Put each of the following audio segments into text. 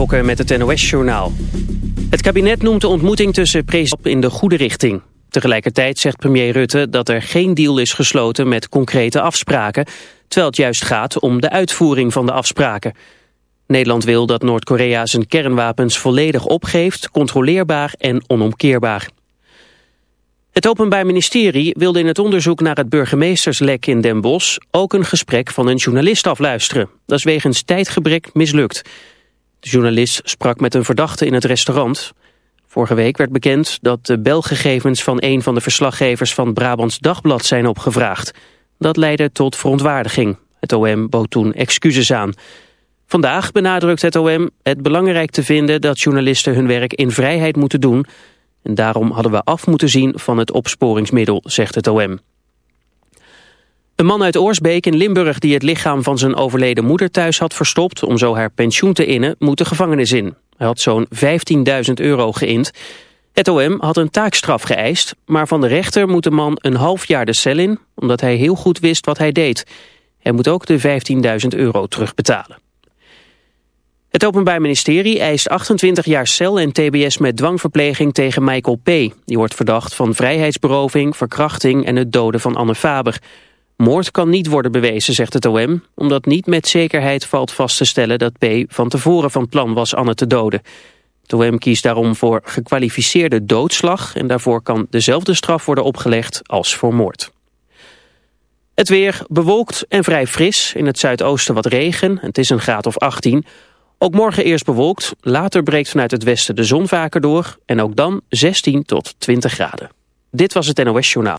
Met het NOS-journaal. Het kabinet noemt de ontmoeting tussen president in de goede richting. Tegelijkertijd zegt premier Rutte dat er geen deal is gesloten met concrete afspraken... terwijl het juist gaat om de uitvoering van de afspraken. Nederland wil dat Noord-Korea zijn kernwapens volledig opgeeft... controleerbaar en onomkeerbaar. Het Openbaar Ministerie wilde in het onderzoek naar het burgemeesterslek in Den Bosch ook een gesprek van een journalist afluisteren. Dat is wegens tijdgebrek mislukt. De journalist sprak met een verdachte in het restaurant. Vorige week werd bekend dat de belgegevens van een van de verslaggevers van Brabants Dagblad zijn opgevraagd. Dat leidde tot verontwaardiging. Het OM bood toen excuses aan. Vandaag benadrukt het OM het belangrijk te vinden dat journalisten hun werk in vrijheid moeten doen en daarom hadden we af moeten zien van het opsporingsmiddel, zegt het OM. Een man uit Oorsbeek in Limburg die het lichaam van zijn overleden moeder thuis had verstopt... om zo haar pensioen te innen, moet de gevangenis in. Hij had zo'n 15.000 euro geïnd. Het OM had een taakstraf geëist, maar van de rechter moet de man een half jaar de cel in... omdat hij heel goed wist wat hij deed. Hij moet ook de 15.000 euro terugbetalen. Het Openbaar Ministerie eist 28 jaar cel en tbs met dwangverpleging tegen Michael P. Die wordt verdacht van vrijheidsberoving, verkrachting en het doden van Anne Faber. Moord kan niet worden bewezen, zegt het OM, omdat niet met zekerheid valt vast te stellen dat P. van tevoren van plan was Anne te doden. Het OM kiest daarom voor gekwalificeerde doodslag en daarvoor kan dezelfde straf worden opgelegd als voor moord. Het weer bewolkt en vrij fris, in het zuidoosten wat regen, het is een graad of 18... Ook morgen eerst bewolkt, later breekt vanuit het westen de zon vaker door... en ook dan 16 tot 20 graden. Dit was het NOS Journaal.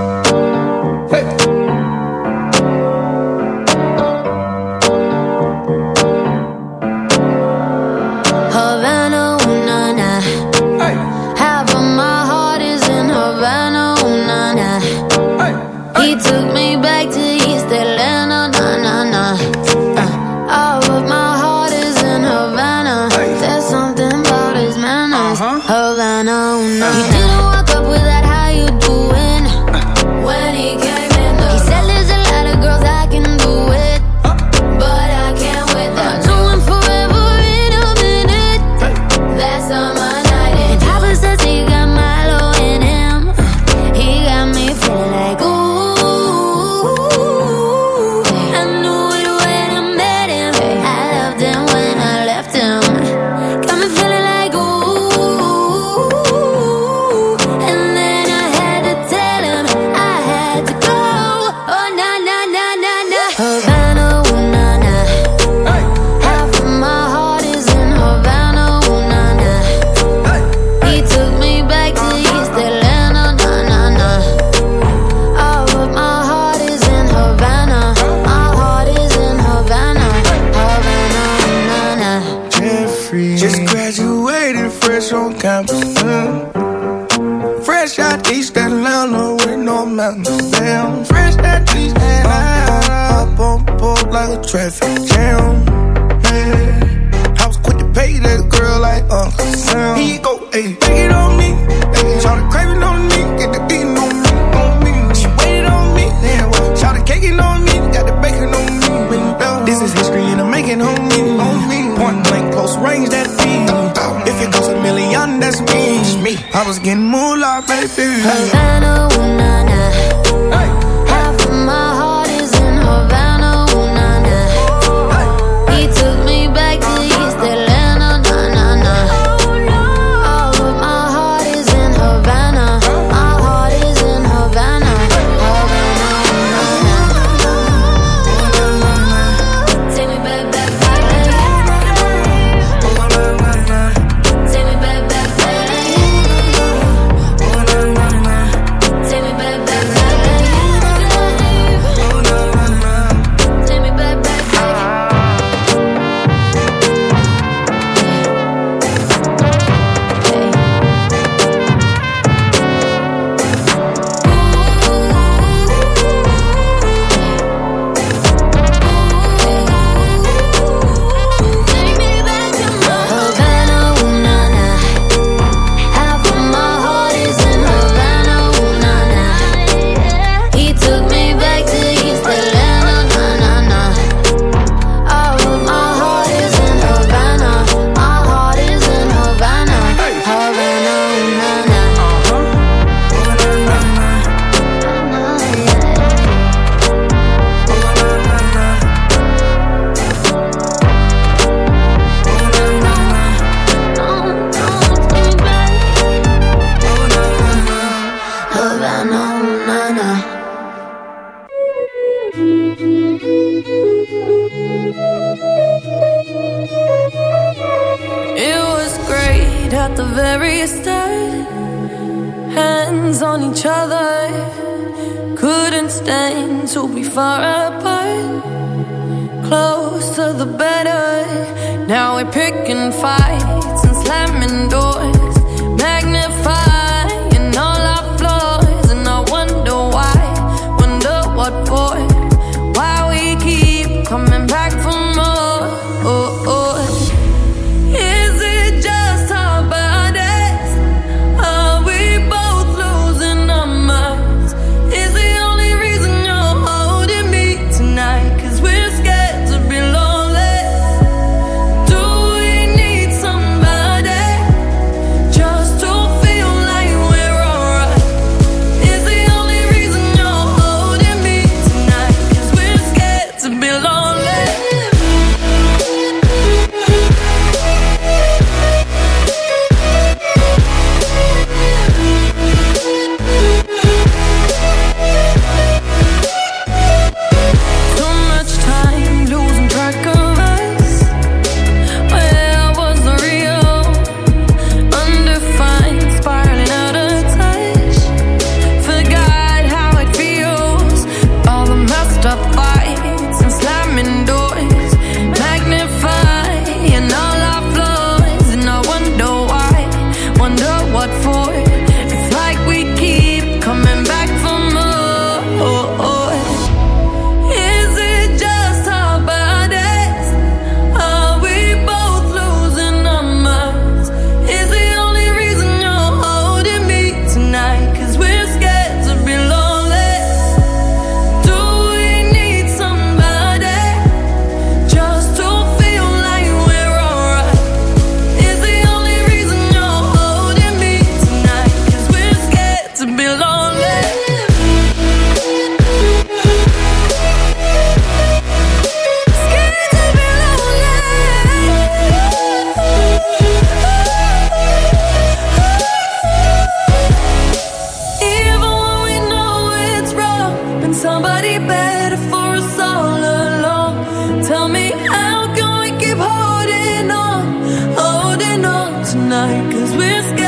Cause we're scared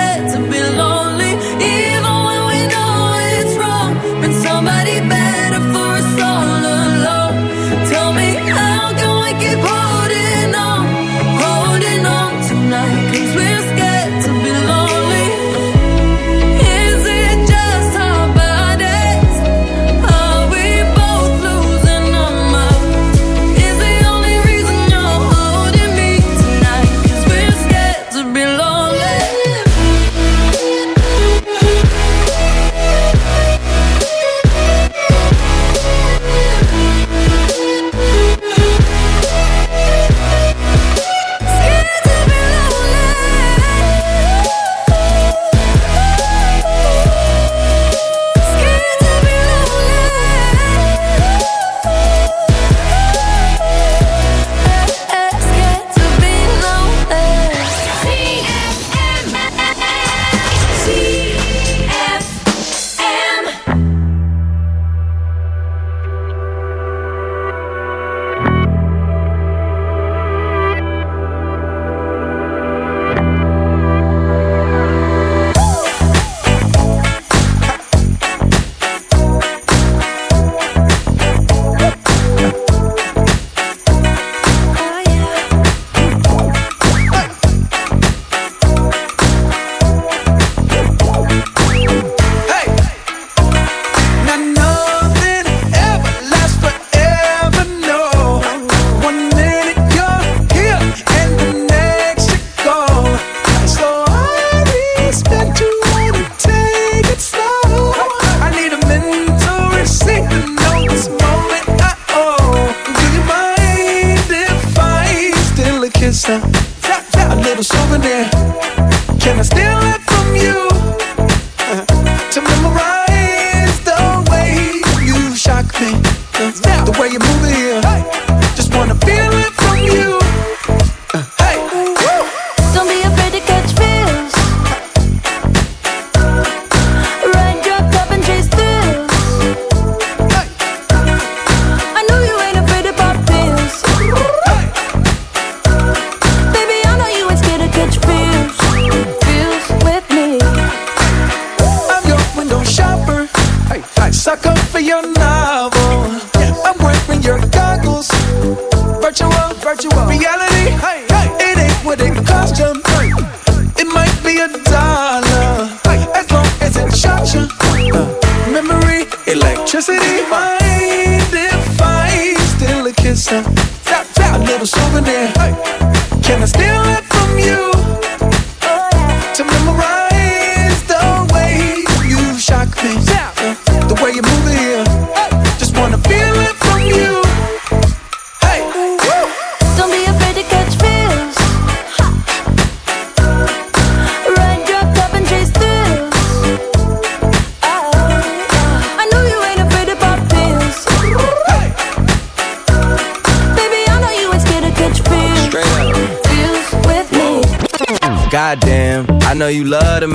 her? A little souvenir. Can I steal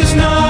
Is not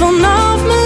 vanaf me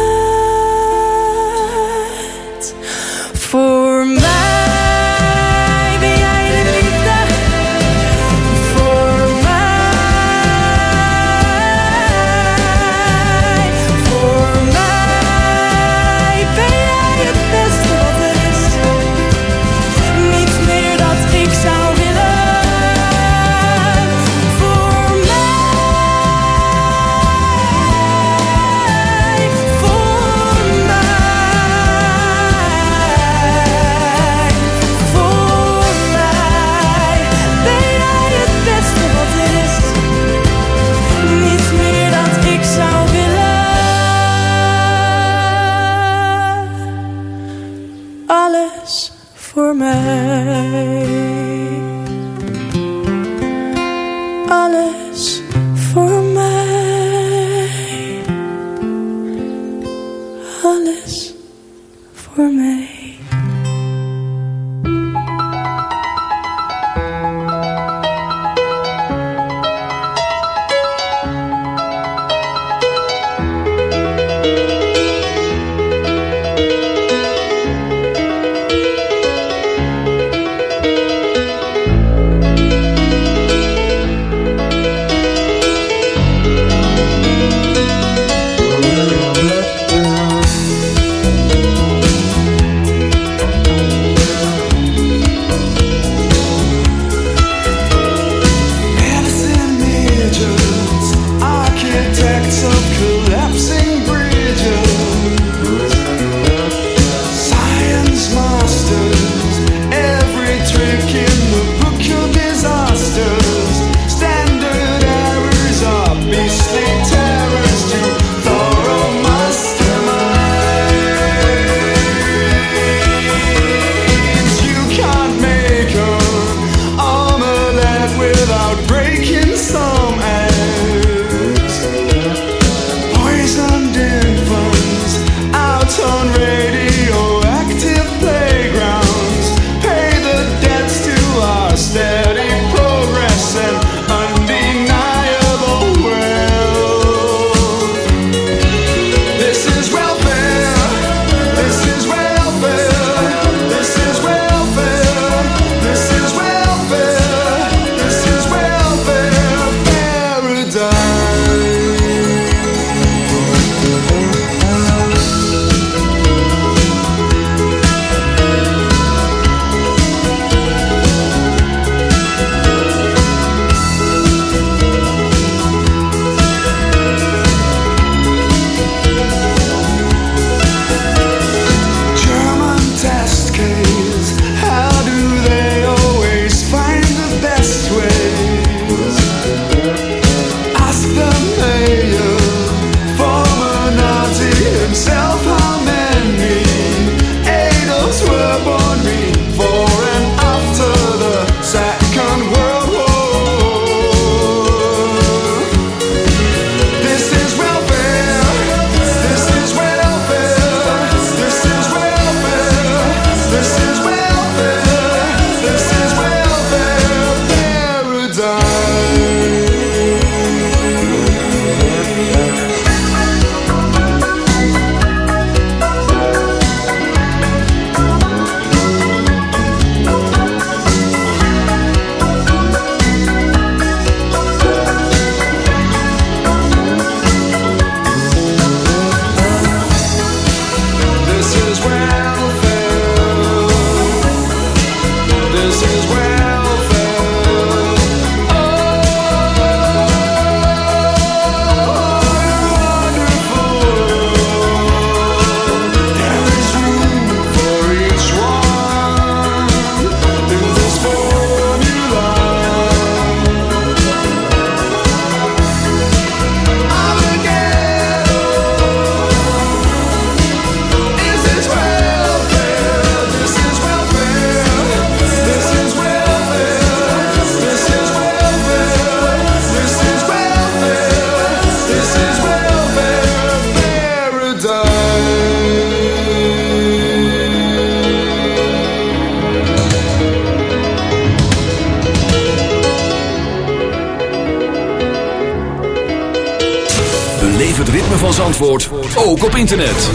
ook op internet.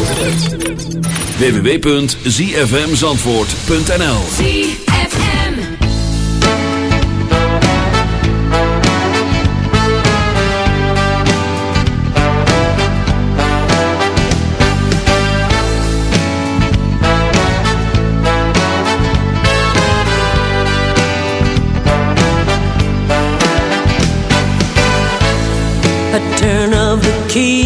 www.zfmzandvoort.nl ZFM A turn of the key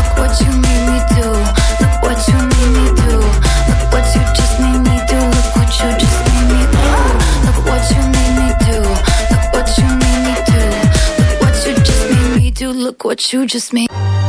you just made.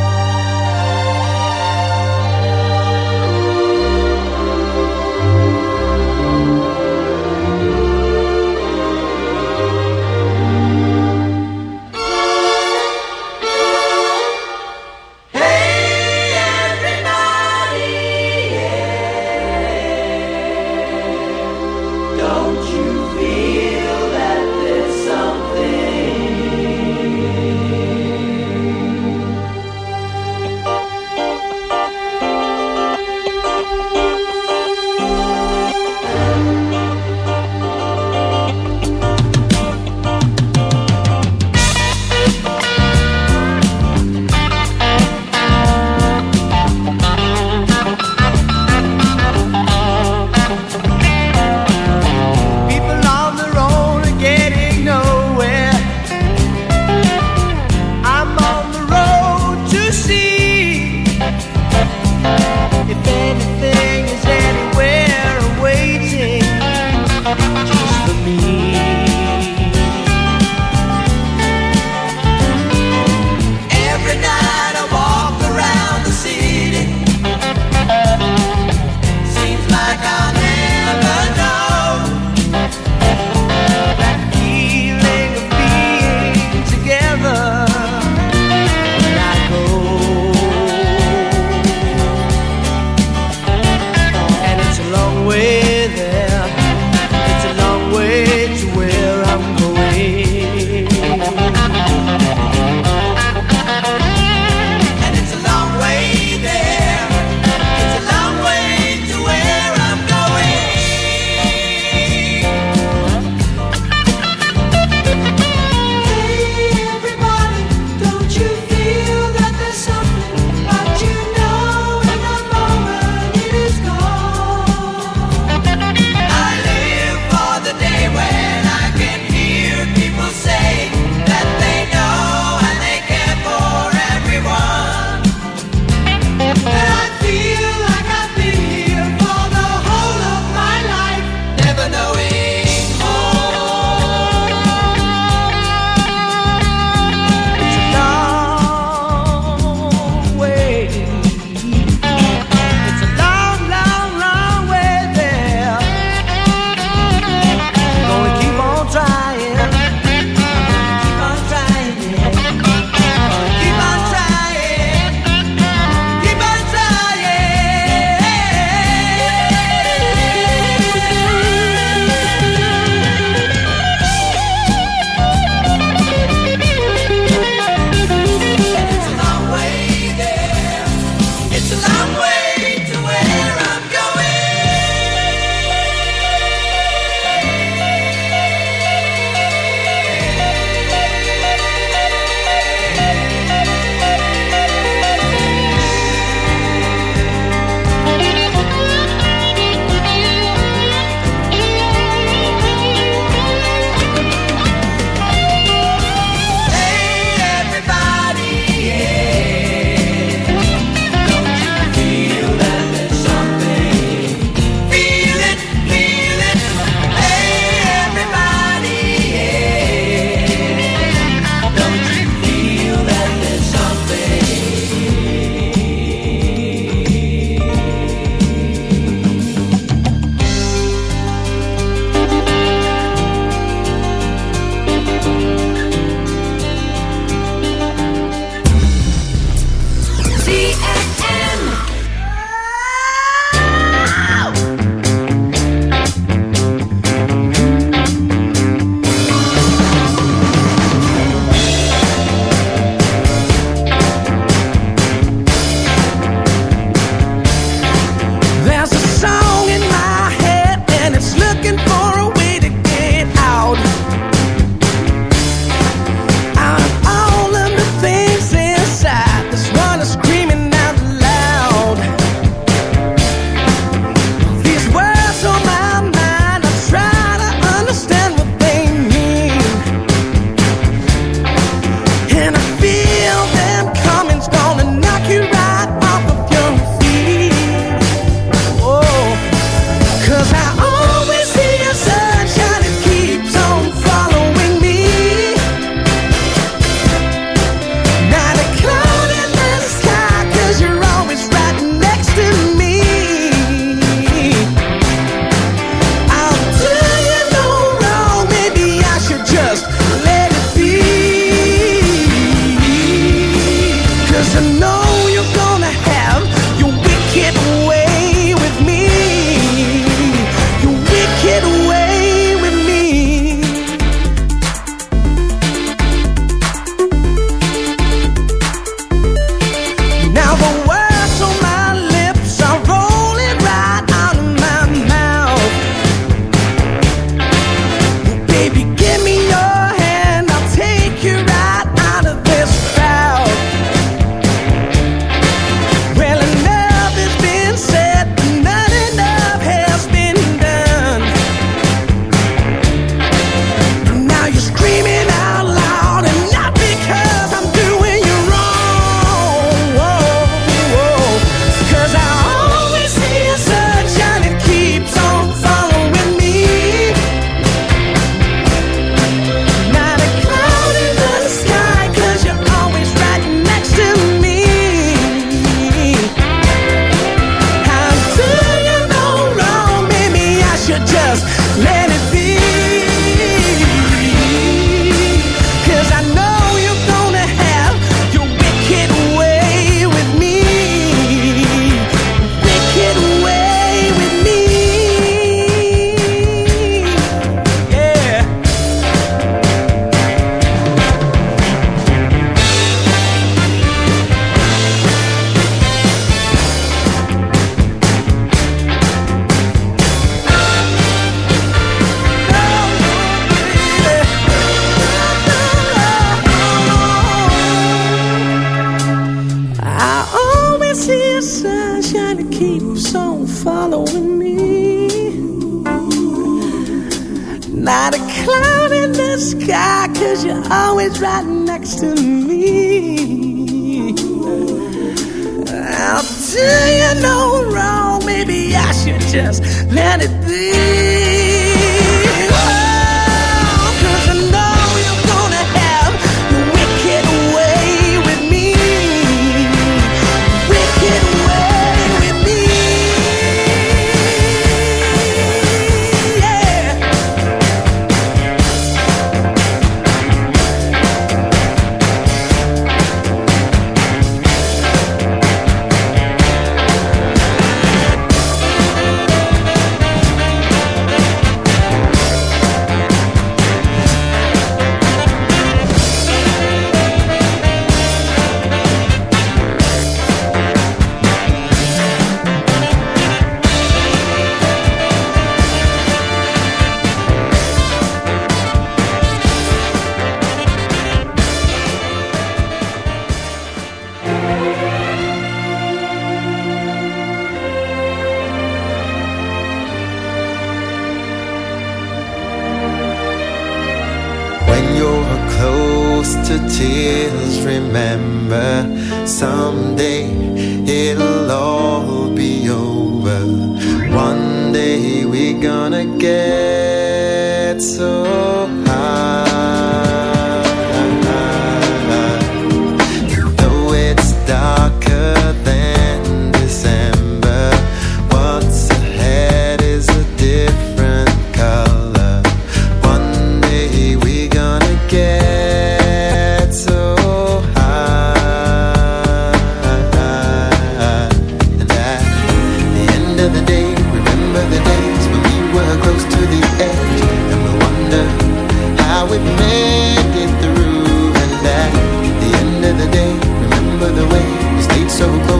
so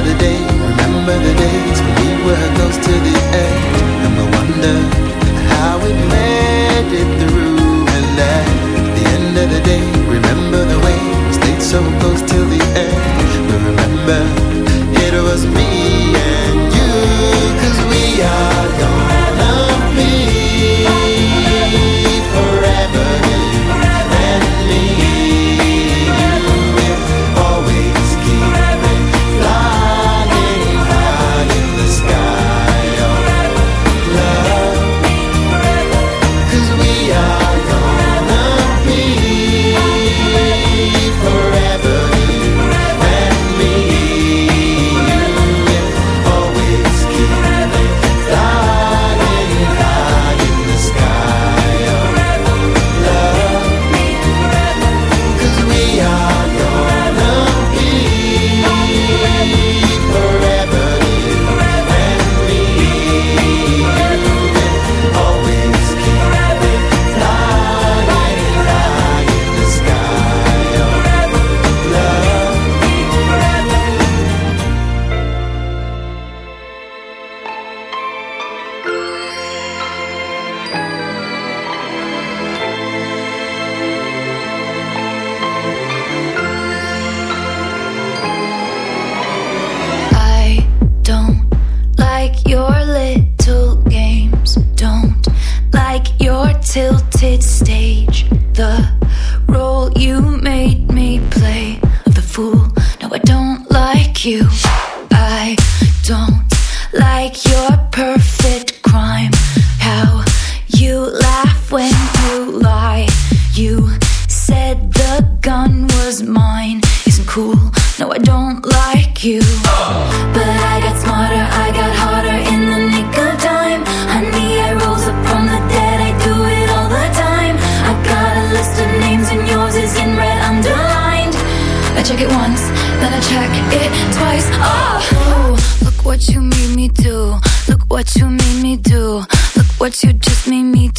Remember the days. remember the days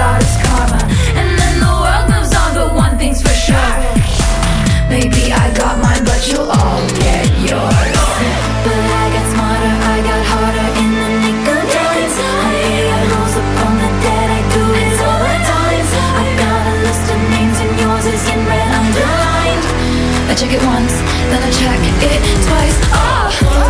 about is karma. And then the world moves on, but one thing's for sure. Maybe I got mine, but you'll all get yours. But I got smarter, I got harder in the nick of time. I rose up from the dead, I do it all the time. I got a list of names, and yours is in red underlined. I check it once, then I check it twice. Oh,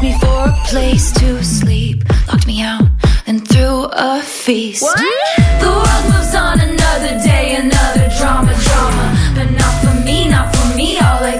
asked me for a place to sleep, locked me out, and threw a feast. The world moves on another day, another drama, drama. But not for me, not for me. All I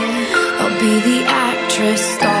be the actress star.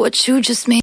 what you just made.